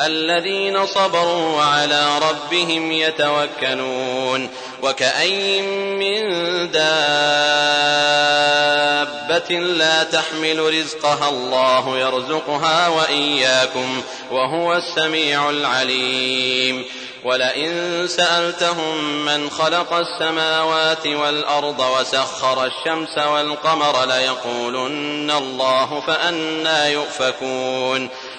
الذين صبروا وعلى ربهم يتوكلون وكأي من دابة لا تحمل رزقها الله يرزقها وإياكم وهو السميع العليم ولئن سألتهم من خلق السماوات والأرض وسخر الشمس والقمر ليقولن الله فأنا يؤفكون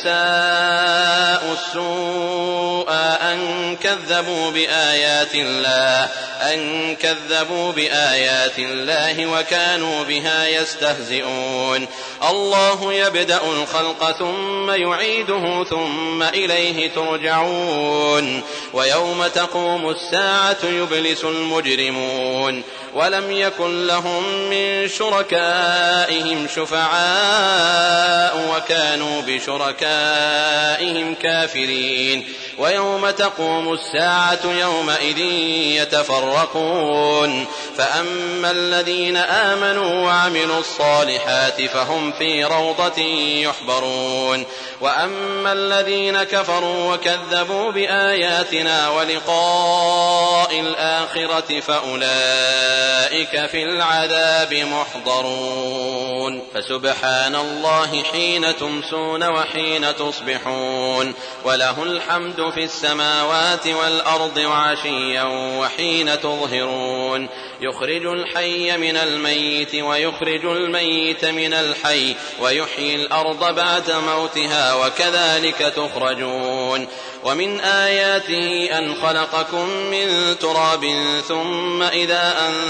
أساءوا السوء أن كذبوا بآيات الله أن كذبوا بآيات الله وكانوا بها يستهزئون. الله يبدأ الخلق ثم يعيده ثم إليه ترجعون. ويوم تقوم الساعة يبلس المجرمون. ولم يكن لهم من شركائهم شفعاء وكانوا بشركائهم كافرين. ويوم تقوم الساعة يومئذ يتفرقون. فأما الذين آمنوا وعملوا الصالحات فهم في روضة يحبرون. وأما الذين كفروا وكذبوا بآياتنا ولقاء الآخرة فأولئك أولئك في العذاب محضرون فسبحان الله حين تمسون وحين تصبحون وله الحمد في السماوات والأرض وعشيا وحين تظهرون يخرج الحي من الميت ويخرج الميت من الحي ويحيي الأرض بعد موتها وكذلك تخرجون ومن آياته أن خلقكم من تراب ثم إذا أن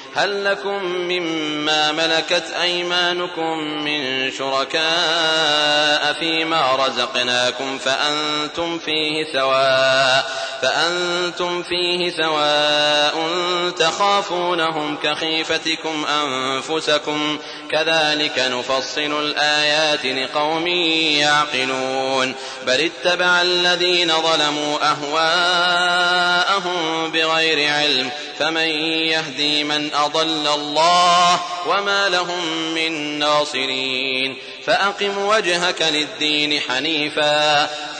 هل لكم مما ملكت أيمانكم من شركاء فيما رزقناكم فأنتم فيه سواء فأنتم فيه سواء تخافونهم كخيفتكم أنفسكم كذلك نفصل الآيات لقوم يعقلون بل اتبع الذين ظلموا أهواءهم بغير علم فمن يهدي من أرى أضل الله وما لهم من ناصرين فأقم وجهك للدين حنيفا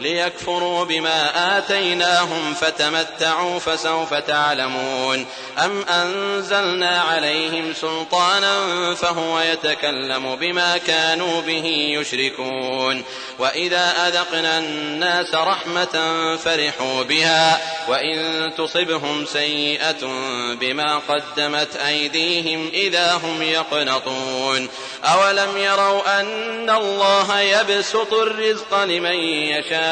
ليكفروا بما آتيناهم فتمتعوا فسوف تعلمون. أم أنزلنا عليهم سلطانا فهو يتكلم بما كانوا به يشركون. وإذا أذقنا الناس رحمة فرحوا بها وإن تصبهم سيئة بما قدمت أيديهم إذا هم يقنطون. أولم يروا أن الله يبسط الرزق لمن يشاء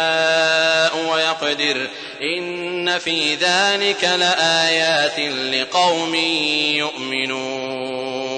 ويقدر إن في ذلك لآيات لقوم يؤمنون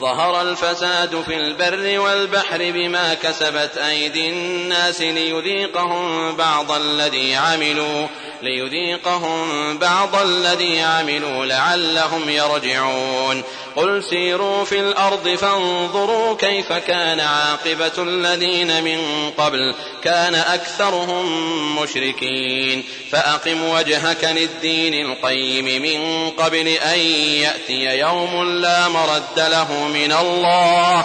ظهر الفساد في البر والبحر بما كسبت أيدي الناس ليذيقهم بعض الذي عملوا ليذيقهم بعض الذي عملوا لعلهم يرجعون. قل سيروا في الأرض فانظروا كيف كان عاقبة الذين من قبل كان أكثرهم مشركين. فأقم وجهك للدين القيم من قبل أن يأتي يوم لا مرد له من الله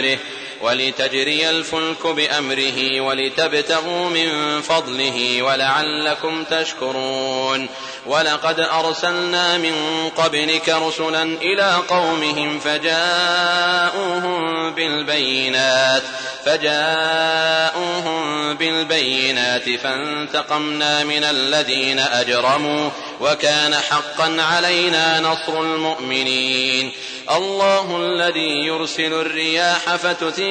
أمره ولتجري الفلك بأمره ولتبتغوا من فضله ولعلكم تشكرون. ولقد أرسلنا من قبلك رسلا إلى قومهم فجاءوهم بالبينات فجاءوهم بالبينات فانتقمنا من الذين أجرموا وكان حقا علينا نصر المؤمنين. الله الذي يرسل الرياح فتثير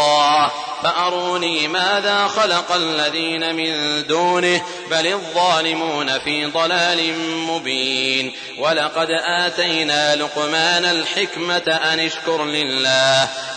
الله فأروني ماذا خلق الذين من دونه بل الظالمون في ضلال مبين. ولقد آتينا لقمان الحكمة أن اشكر لله.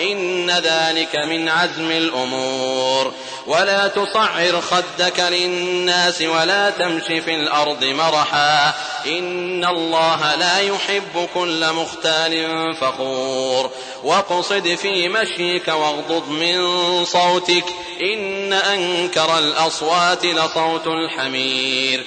إن ذلك من عزم الأمور. ولا تصعر خدك للناس ولا تمشي في الأرض مرحا. إن الله لا يحب كل مختال فخور. واقصد في مشيك واغضض من صوتك. إن أنكر الأصوات لصوت الحمير.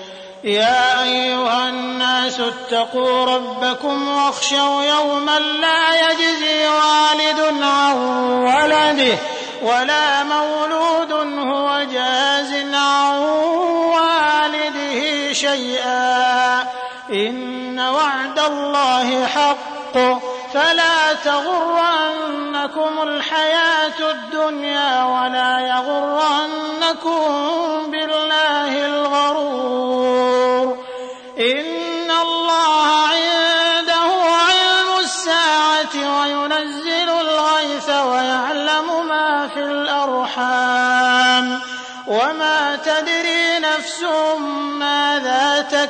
يا أيها الناس اتقوا ربكم واخشوا يوما لا يجزي والد عن ولده ولا مولود هو جاز عن والده شيئا. إن وعد الله حق. فلا تغرنكم الحياة الدنيا ولا يغرنكم بالله الغرور.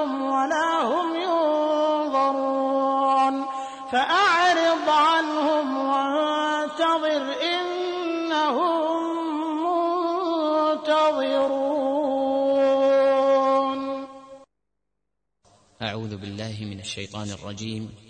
لهم ولا هم ينظرون فأعرض عنهم وانتظر إنهم منتظرون أعوذ بالله من الشيطان الرجيم.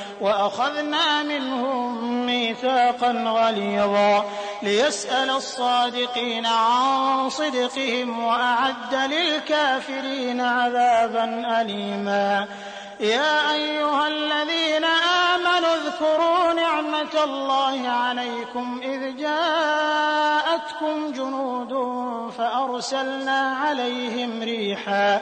وأخذنا منهم ميثاقا غليظا ليسأل الصادقين عن صدقهم وأعد للكافرين عذابا أليما. يا أيها الذين آمنوا اذكروا نعمة الله عليكم إذ جاءتكم جنود فأرسلنا عليهم ريحا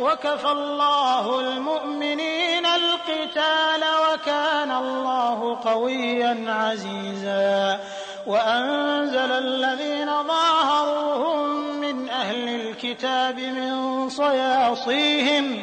وكفى الله المؤمنين القتال وكان الله قويا عزيزا وأنزل الذين ظاهروهم من أهل الكتاب من صياصيهم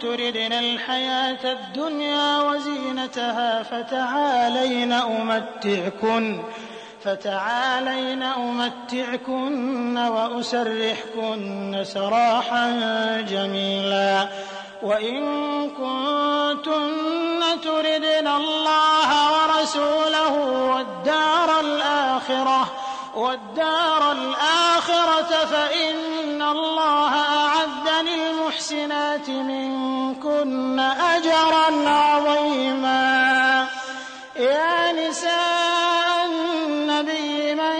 تردن الحياة الدنيا وزينتها فتعالين أمتعكن فتعالين أمتعكن وأسرحكن سراحا جميلا. وإن كنتن تردن الله ورسوله والدار الآخرة والدار الآخرة فإن الله أعلم المحسنات منكن أجرا عظيما. يا نساء النبي من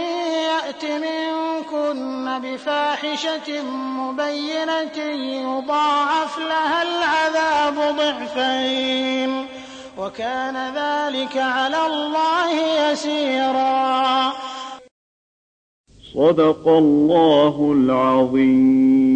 يأت منكن بفاحشة مبينة يضاعف لها العذاب ضعفين وكان ذلك على الله يسيرا. صدق الله العظيم.